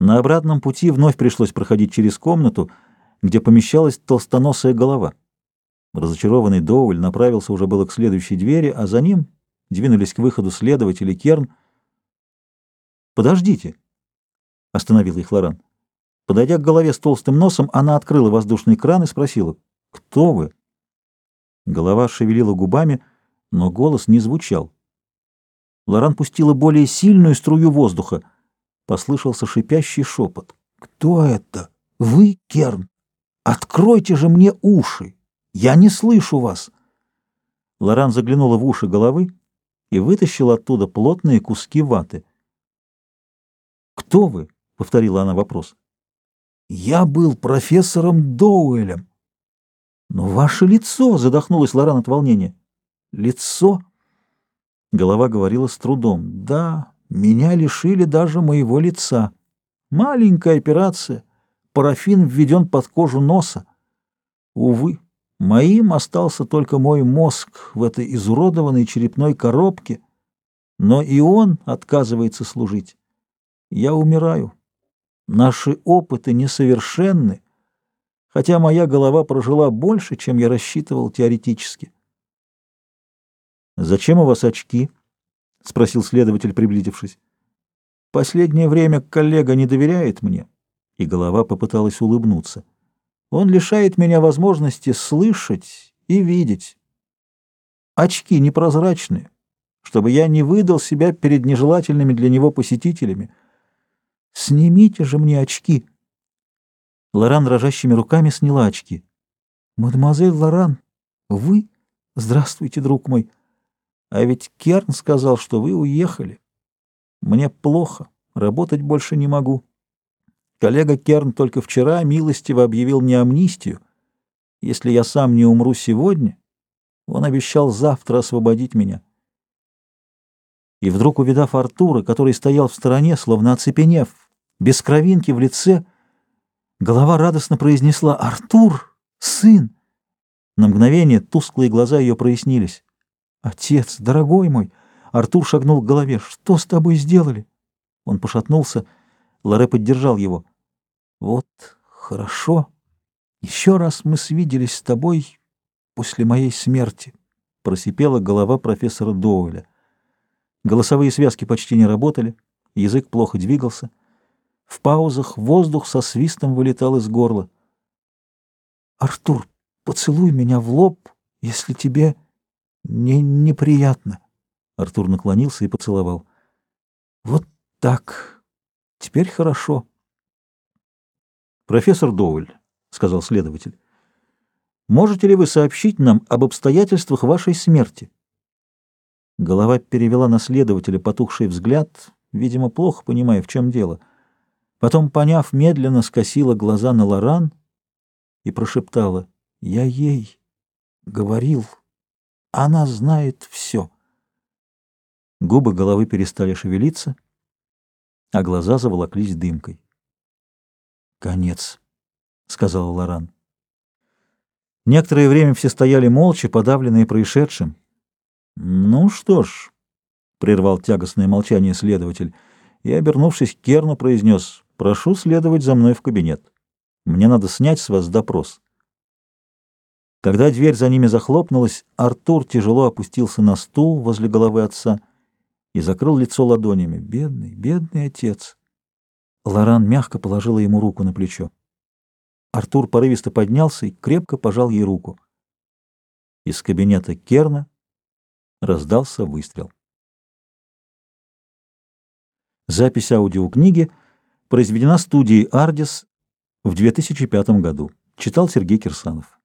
На обратном пути вновь пришлось проходить через комнату, где помещалась толстоносая голова. Разочарованный Доуэль направился уже было к следующей двери, а за ним двинулись к выходу следователь и Керн. «Подождите!» — остановил их Лоран. Подойдя к голове с толстым носом, она открыла воздушный кран и спросила, «Кто вы?» Голова шевелила губами, но голос не звучал. Лоран пустила более сильную струю воздуха. Послышался шипящий шепот. «Кто это? Вы, Керн? Откройте же мне уши! Я не слышу вас!» Лоран заглянула в уши головы и вытащила оттуда плотные куски ваты. «Кто вы?» — повторила она вопрос. «Я был профессором Доуэлем». «Но ваше лицо!» — задохнулась Лоран от волнения. «Лицо?» Голова говорила с трудом. «Да, меня лишили даже моего лица. Маленькая операция. Парафин введен под кожу носа. Увы, моим остался только мой мозг в этой изуродованной черепной коробке, но и он отказывается служить. Я умираю. Наши опыты несовершенны, хотя моя голова прожила больше, чем я рассчитывал теоретически. «Зачем у вас очки?» — спросил следователь, приблизившись. «Последнее время коллега не доверяет мне», — и голова попыталась улыбнуться. «Он лишает меня возможности слышать и видеть. Очки непрозрачные, чтобы я не выдал себя перед нежелательными для него посетителями. Снимите же мне очки!» Лоран дрожащими руками сняла очки. «Мадемуазель Лоран, вы? Здравствуйте, друг мой!» А ведь Керн сказал, что вы уехали. Мне плохо, работать больше не могу. Коллега Керн только вчера милостиво объявил мне амнистию. Если я сам не умру сегодня, он обещал завтра освободить меня. И вдруг, увидав Артура, который стоял в стороне, словно оцепенев, без кровинки в лице, голова радостно произнесла «Артур, сын!» На мгновение тусклые глаза ее прояснились. «Отец, дорогой мой!» Артур шагнул к голове. «Что с тобой сделали?» Он пошатнулся. Лоре поддержал его. «Вот, хорошо. Еще раз мы свиделись с тобой после моей смерти», — просипела голова профессора Доуэля. Голосовые связки почти не работали, язык плохо двигался. В паузах воздух со свистом вылетал из горла. «Артур, поцелуй меня в лоб, если тебе...» Не неприятно. Артур наклонился и поцеловал. Вот так. Теперь хорошо. Профессор Доуэль, сказал следователь, можете ли вы сообщить нам об обстоятельствах вашей смерти? Голова перевела на следователя потухший взгляд, видимо, плохо понимая, в чем дело. Потом, поняв, медленно скосила глаза на Лоран и прошептала «Я ей говорил». Она знает все. Губы головы перестали шевелиться, а глаза заволоклись дымкой. «Конец», — сказал Лоран. Некоторое время все стояли молча, подавленные происшедшим. «Ну что ж», — прервал тягостное молчание следователь, и, обернувшись к Керну, произнес, «Прошу следовать за мной в кабинет. Мне надо снять с вас допрос». Когда дверь за ними захлопнулась, Артур тяжело опустился на стул возле головы отца и закрыл лицо ладонями. Бедный, бедный отец. Лоран мягко положила ему руку на плечо. Артур порывисто поднялся и крепко пожал ей руку. Из кабинета Керна раздался выстрел. Запись аудиокниги произведена студией «Ардис» в 2005 году. Читал Сергей Кирсанов.